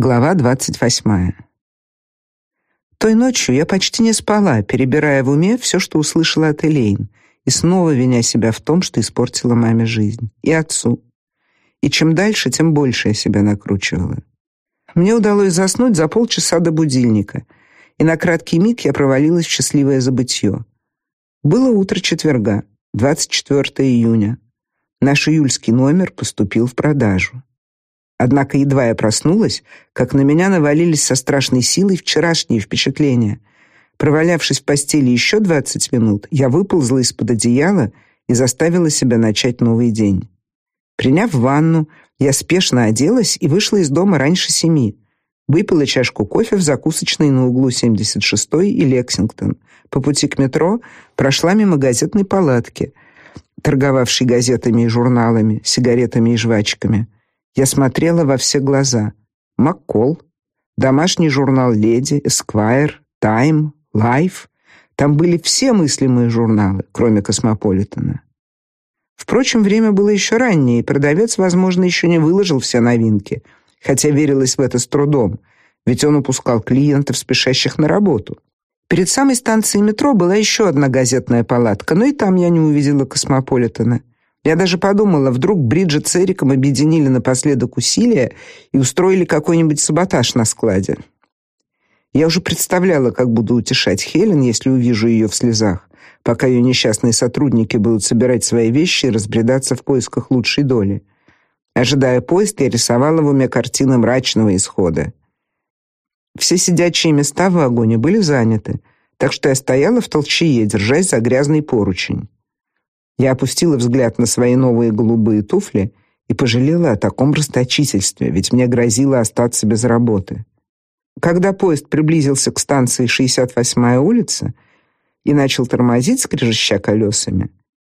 Глава двадцать восьмая. Той ночью я почти не спала, перебирая в уме все, что услышала от Элейн, и снова виня себя в том, что испортила маме жизнь и отцу. И чем дальше, тем больше я себя накручивала. Мне удалось заснуть за полчаса до будильника, и на краткий миг я провалилась в счастливое забытье. Было утро четверга, 24 июня. Наш июльский номер поступил в продажу. Однако едва я проснулась, как на меня навалились со страшной силой вчерашние впечатления. Провалявшись в постели еще двадцать минут, я выползла из-под одеяла и заставила себя начать новый день. Приняв ванну, я спешно оделась и вышла из дома раньше семи. Выпила чашку кофе в закусочной на углу 76-й и Лексингтон. По пути к метро прошла мимо газетной палатки, торговавшей газетами и журналами, сигаретами и жвачками. Я смотрела во все глаза. Маккол, домашний журнал «Леди», «Эсквайр», «Тайм», «Лайф». Там были все мыслимые журналы, кроме «Космополитена». Впрочем, время было еще раннее, и продавец, возможно, еще не выложил все новинки, хотя верилось в это с трудом, ведь он упускал клиентов, спешащих на работу. Перед самой станцией метро была еще одна газетная палатка, но и там я не увидела «Космополитена». Я даже подумала, вдруг Бриджит с Эриком объединили напоследок усилия и устроили какой-нибудь саботаж на складе. Я уже представляла, как буду утешать Хелен, если увижу ее в слезах, пока ее несчастные сотрудники будут собирать свои вещи и разбредаться в поисках лучшей доли. Ожидая поезд, я рисовала в уме картины мрачного исхода. Все сидячие места в вагоне были заняты, так что я стояла в толчее, держась за грязный поручень. Я опустила взгляд на свои новые голубые туфли и пожалела о таком расточительстве, ведь мне грозило остаться без работы. Когда поезд приблизился к станции 68-я улица и начал тормозить, скрежеща колесами,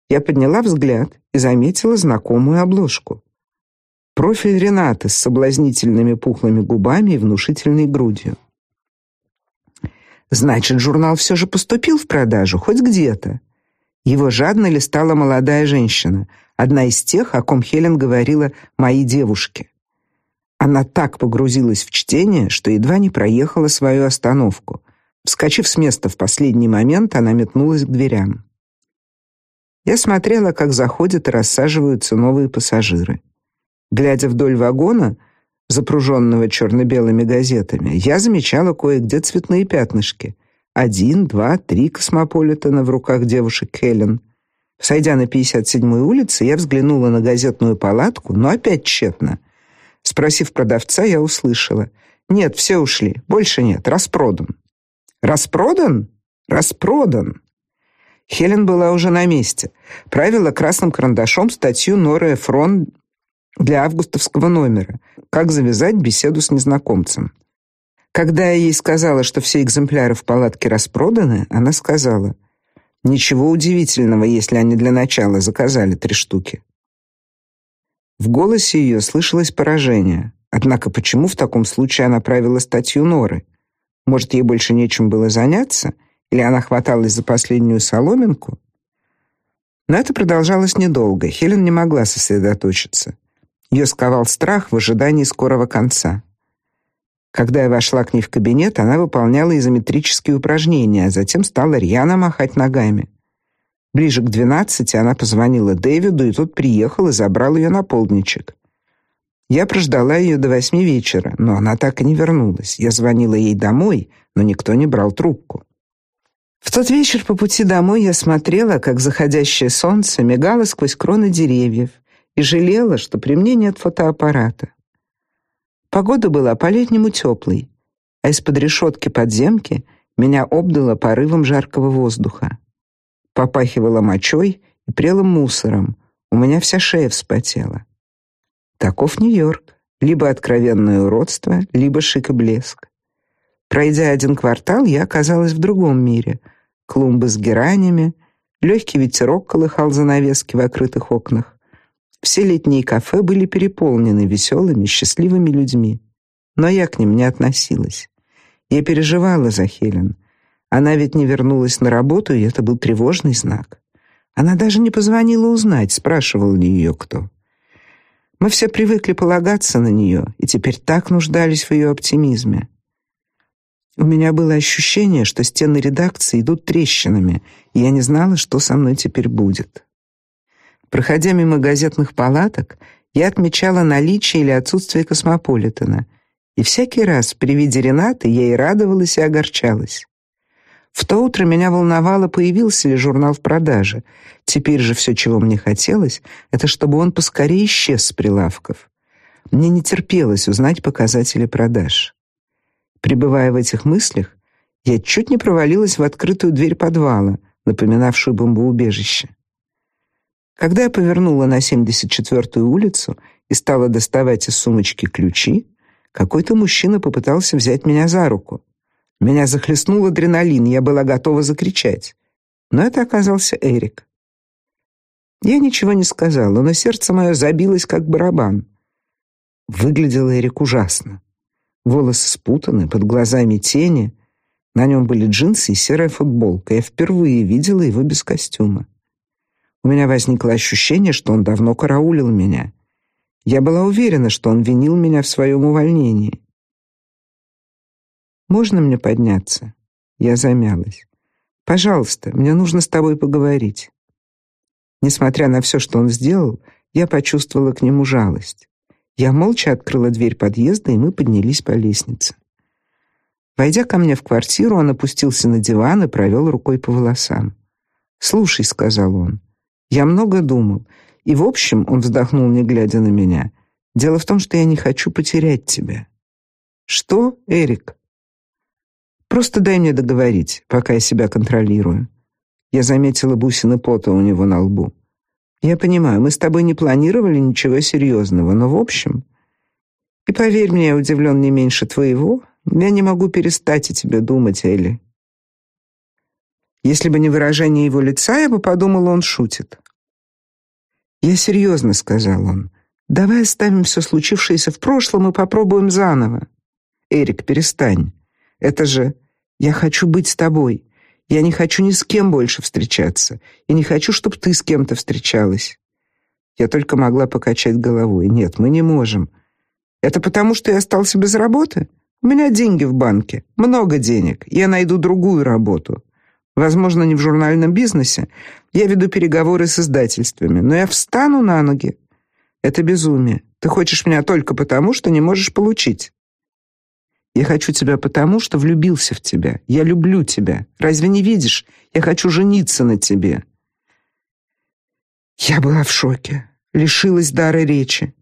я подняла взгляд и заметила знакомую обложку. Профиль Ренаты с соблазнительными пухлыми губами и внушительной грудью. Значит, журнал все же поступил в продажу, хоть где-то. Его жадно листала молодая женщина, одна из тех, о ком Хелен говорила «мои девушки». Она так погрузилась в чтение, что едва не проехала свою остановку. Вскочив с места в последний момент, она метнулась к дверям. Я смотрела, как заходят и рассаживаются новые пассажиры. Глядя вдоль вагона, запруженного черно-белыми газетами, я замечала кое-где цветные пятнышки — один, два, три космополитена в руках девушек Хелен. Сойдя на 57-й улице, я взглянула на газетную палатку, но опять тщетно. Спросив продавца, я услышала: "Нет, все ушли. Больше нет, распродан". "Распродан? Распродан". Хелен была уже на месте. Правила красным карандашом статью Норы Фрон для августовского номера «Как завязать беседу с незнакомцем». Когда я ей сказала, что все экземпляры в палатке распроданы, она сказала: "Ничего удивительного, если они для начала заказали три штуки". В голосе ее слышалось поражение. Однако почему в таком случае она правила статью Норы? Может, ей больше нечем было заняться, или она хваталась за последнюю соломинку? Но это продолжалось недолго. Хелен не могла сосредоточиться. Ее сковал страх в ожидании скорого конца. Когда я вошла к ней в кабинет, она выполняла изометрические упражнения, а затем стала рьяно махать ногами. Ближе к двенадцати она позвонила Дэвиду, и тот приехал и забрал ее на полдничек. Я прождала ее до восьми вечера, но она так и не вернулась. Я звонила ей домой, но никто не брал трубку. В тот вечер по пути домой я смотрела, как заходящее солнце мигало сквозь кроны деревьев, и жалела, что при мне нет фотоаппарата. Погода была по-летнему теплой, а из-под решетки подземки меня обдало порывом жаркого воздуха. Попахивало мочой и прелым мусором. У меня вся шея вспотела. Таков Нью-Йорк. Либо откровенное уродство, либо шик и блеск. Пройдя один квартал, я оказалась в другом мире. Клумбы с геранями, легкий ветерок колыхал занавески в открытых окнах. Все летние кафе были переполнены веселыми, счастливыми людьми. Но я к ним не относилась. Я переживала за Хелен. Она ведь не вернулась на работу, и это был тревожный знак. Она даже не позвонила узнать, спрашивал ли ее кто. Мы все привыкли полагаться на нее и теперь так нуждались в ее оптимизме. У меня было ощущение, что стены редакции идут трещинами, и я не знала, что со мной теперь будет. Проходя мимо газетных палаток, я отмечала наличие или отсутствие космополитена, и всякий раз при виде Ренаты я и радовалась, и огорчалась. В то утро меня волновало, появился ли журнал в продаже. Теперь же все, чего мне хотелось, это чтобы он поскорее исчез с прилавков. Мне не терпелось узнать показатели продаж. Пребывая в этих мыслях, я чуть не провалилась в открытую дверь подвала, напоминавшую бомбоубежище. Когда я повернула на 74-ю улицу и стала доставать из сумочки ключи, какой-то мужчина попытался взять меня за руку. Меня захлестнул адреналин, я была готова закричать. Но это оказался Эрик. Я ничего не сказала, но сердце мое забилось как барабан. Выглядел Эрик ужасно. Волосы спутаны, под глазами тени. На нем были джинсы и серая футболка. Я впервые видела его без костюма. У меня возникло ощущение, что он давно караулил меня. Я была уверена, что он винил меня в своем увольнении. Можно мне подняться? Я замялась. Пожалуйста, мне нужно с тобой поговорить. Несмотря на все, что он сделал, я почувствовала к нему жалость. Я молча открыла дверь подъезда, и мы поднялись по лестнице. Войдя ко мне в квартиру, он опустился на диван и провел рукой по волосам. "Слушай", сказал он. "Я много думал, и в общем, он вздохнул, не глядя на меня. Дело в том, что я не хочу потерять тебя". "Что, Эрик?" Просто дай мне договорить, пока я себя контролирую. Я заметила бусины пота у него на лбу. Я понимаю, мы с тобой не планировали ничего серьезного, но в общем... И поверь мне, я удивлен не меньше твоего. Я не могу перестать о тебе думать, Элли. Если бы не выражение его лица, я бы подумала, он шутит. Я серьезно, сказал он. Давай оставим все случившееся в прошлом и попробуем заново. Эрик, перестань. Это же я хочу быть с тобой. Я не хочу ни с кем больше встречаться, и не хочу, чтобы ты с кем-то встречалась. Я только могла покачать головой. Нет, мы не можем. Это потому, что я остался без работы? У меня деньги в банке, много денег. Я найду другую работу. Возможно, не в журнальном бизнесе. Я веду переговоры с издательствами, но я встану на ноги. Это безумие. Ты хочешь меня только потому, что не можешь получить. Я хочу тебя потому, что влюбился в тебя. Я люблю тебя. Разве не видишь? Я хочу жениться на тебе. Я была в шоке, лишилась дара речи.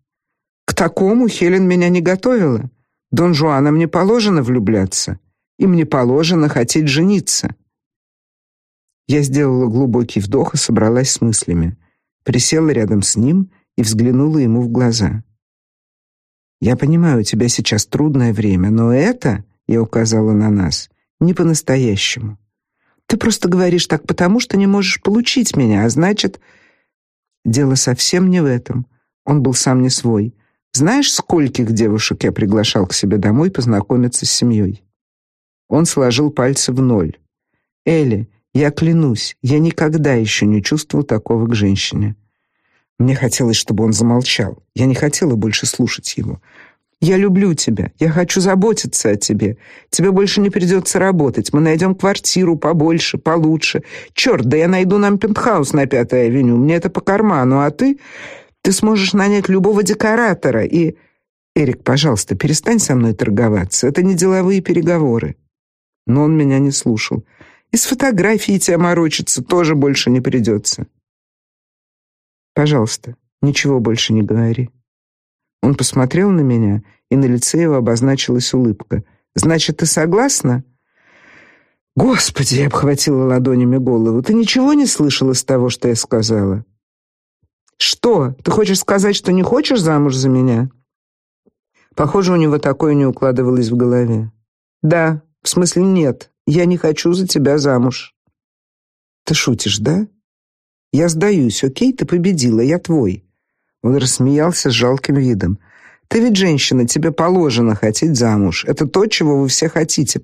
К такому Хелен меня не готовила. Дон Жуана мне положено влюбляться, и мне положено хотеть жениться. Я сделала глубокий вдох и собралась с мыслями. Присела рядом с ним и взглянула ему в глаза. Я понимаю, у тебя сейчас трудное время, но это, я указала на нас, не по-настоящему. Ты просто говоришь так потому, что не можешь получить меня, а значит, дело совсем не в этом. Он был сам не свой. Знаешь, скольких девушек я приглашал к себе домой познакомиться с семьей? Он сложил пальцы в ноль. Элли, я клянусь, я никогда еще не чувствовал такого к женщине. Мне хотелось, чтобы он замолчал. Я не хотела больше слушать его. Я люблю тебя. Я хочу заботиться о тебе. Тебе больше не придется работать. Мы найдем квартиру побольше, получше. Черт, да я найду нам пентхаус на Пятой авеню. Мне это по карману, а ты ты сможешь нанять любого декоратора и Эрик, пожалуйста, перестань со мной торговаться. Это не деловые переговоры. Но он меня не слушал. И с фотографией тебя морочиться тоже больше не придется. Пожалуйста, ничего больше не говори. Он посмотрел на меня, и на лице его обозначилась улыбка. Значит, ты согласна? Господи, я обхватила ладонями голову. Ты ничего не слышала из того, что я сказала? Что? Ты хочешь сказать, что не хочешь замуж за меня? Похоже, у него такое не укладывалось в голове. Да, в смысле нет. Я не хочу за тебя замуж. Ты шутишь, да? Я сдаюсь, окей, ты победила, я твой. Он рассмеялся с жалким видом. Ты ведь женщина, тебе положено хотеть замуж. Это то, чего вы все хотите.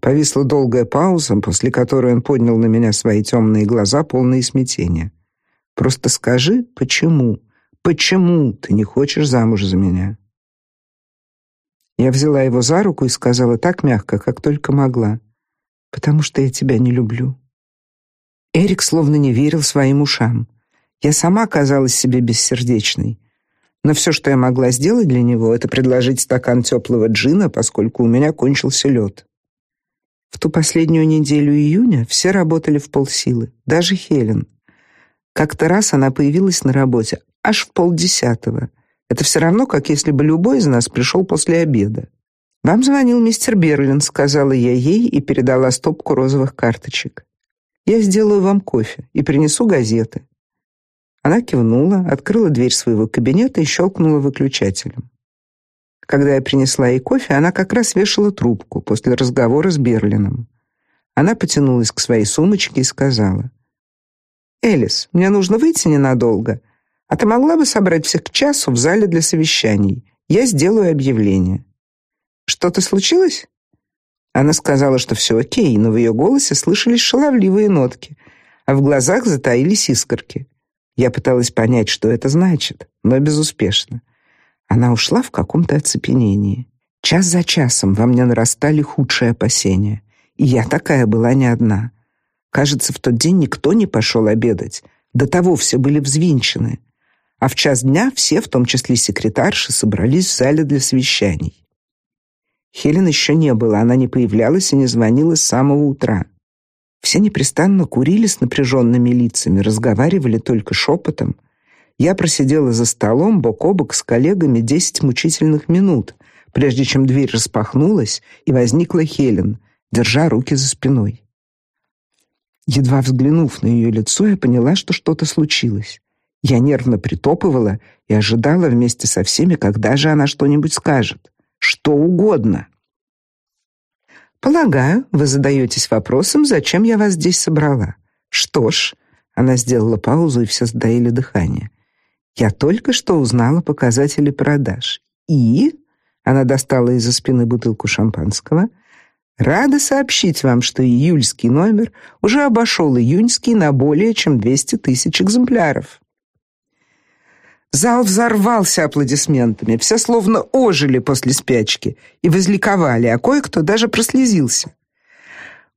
Повисла долгая пауза, после которой он поднял на меня свои темные глаза, полные смятения. Просто скажи, почему? Почему ты не хочешь замуж за меня? Я взяла его за руку и сказала так мягко, как только могла: "Потому что я тебя не люблю". Эрик словно не верил своим ушам. Я сама казалась себе бессердечной. Но все, что я могла сделать для него, это предложить стакан теплого джина, поскольку у меня кончился лед. В ту последнюю неделю июня все работали в полсилы, даже Хелен. Как-то раз она появилась на работе аж в полдесятого. Это все равно, как если бы любой из нас пришел после обеда. «Вам звонил мистер Берлин», — сказала я ей и передала стопку розовых карточек. «Я сделаю вам кофе и принесу газеты». Она кивнула, открыла дверь своего кабинета и щелкнула выключателем. Когда я принесла ей кофе, она как раз вешала трубку после разговора с Берлином. Она потянулась к своей сумочке и сказала: "Элис, мне нужно выйти ненадолго. А ты могла бы собрать всех к часу в зале для совещаний? Я сделаю объявление". Что-то случилось? Она сказала, что все о'кей, но в ее голосе слышались шаловливые нотки, а в глазах затаились искорки. Я пыталась понять, что это значит, но безуспешно. Она ушла в каком-то оцепенении. Час за часом во мне нарастали худшие опасения, и я такая была не одна. Кажется, в тот день никто не пошел обедать. До того все были взвинчены. А в час дня все, в том числе секретарши, собрались в зале для совещаний. Хелен еще не было, она не появлялась и не звонила с самого утра. Все непрестанно курили с напряженными лицами, разговаривали только шепотом, я просидела за столом бок о бок с коллегами десять мучительных минут, прежде чем дверь распахнулась и возникла Хелен, держа руки за спиной. Едва взглянув на ее лицо, я поняла, что что-то случилось. Я нервно притопывала и ожидала вместе со всеми, когда же она что-нибудь скажет. Что угодно. Полагаю, вы задаетесь вопросом, зачем я вас здесь собрала. Что ж, она сделала паузу, и все сдаили дыхание. Я только что узнала показатели продаж. И она достала из-за спины бутылку шампанского. Рада сообщить вам, что июльский номер уже обошел июньский на более чем 200 тысяч экземпляров. Зал взорвался аплодисментами. Все словно ожили после спячки и возликовали, а кое-кто даже прослезился.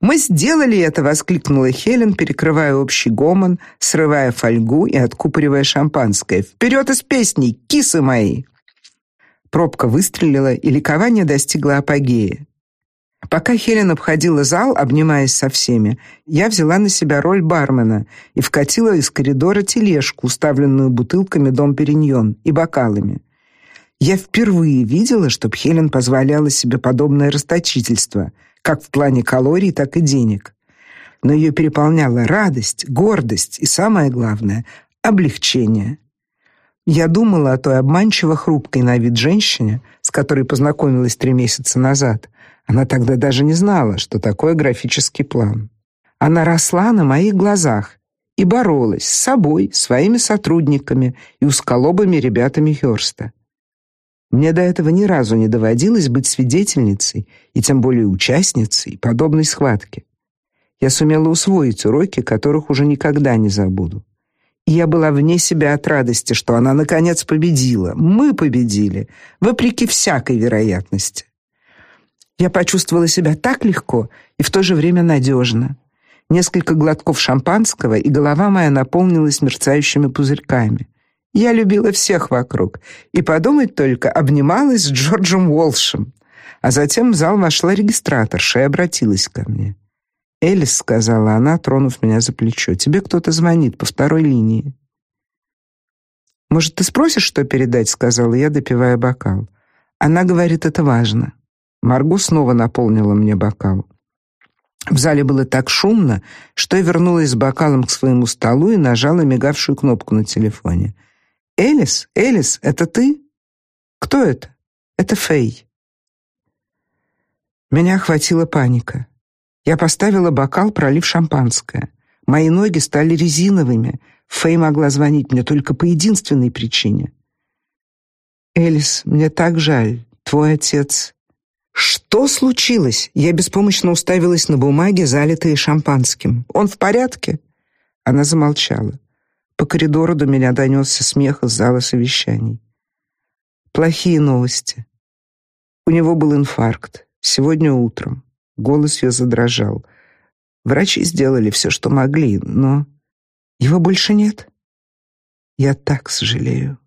Мы сделали это, воскликнула Хелен, перекрывая общий гомон, срывая фольгу и откупоривая шампанское. Вперед из песней, кисы мои. Пробка выстрелила, и ликование достигло апогея. Пока Хелен обходила зал, обнимаясь со всеми, я взяла на себя роль бармена и вкатила из коридора тележку, уставленную бутылками Дом Периньон и бокалами. Я впервые видела, чтоб Хелен позволяла себе подобное расточительство — как в плане калорий, так и денег. Но ее переполняла радость, гордость и самое главное облегчение. Я думала о той обманчиво хрупкой на вид женщине, с которой познакомилась три месяца назад. Она тогда даже не знала, что такое графический план. Она росла на моих глазах и боролась с собой, своими сотрудниками и усколобыми ребятами Хёрста. Мне до этого ни разу не доводилось быть свидетельницей и тем более участницей подобной схватки. Я сумела усвоить уроки, которых уже никогда не забуду. И я была вне себя от радости, что она наконец победила. Мы победили, вопреки всякой вероятности. Я почувствовала себя так легко и в то же время надежно. Несколько глотков шампанского, и голова моя наполнилась мерцающими пузырьками. Я любила всех вокруг и подумать только обнималась с Джорджем Уолшем. А затем в зал вошла регистраторша и обратилась ко мне. "Элис", сказала она, тронув меня за плечо. "Тебе кто-то звонит по второй линии". "Может, ты спросишь, что передать?" сказала я, допивая бокал. Она говорит, это важно. Марго снова наполнила мне бокал. В зале было так шумно, что я вернулась с бокалом к своему столу и нажала мигавшую кнопку на телефоне. Элис, Элис, это ты? Кто это? Это Фэй. Меня охватила паника. Я поставила бокал, пролив шампанское. Мои ноги стали резиновыми. Фэй могла звонить мне только по единственной причине. Элис, мне так жаль. Твой отец. Что случилось? Я беспомощно уставилась на бумаги, залитые шампанским. Он в порядке? Она замолчала. По коридору до меня донесся смех из зала совещаний. Плохие новости. У него был инфаркт. Сегодня утром. Голос ее задрожал. Врачи сделали все, что могли, но его больше нет. Я так сожалею.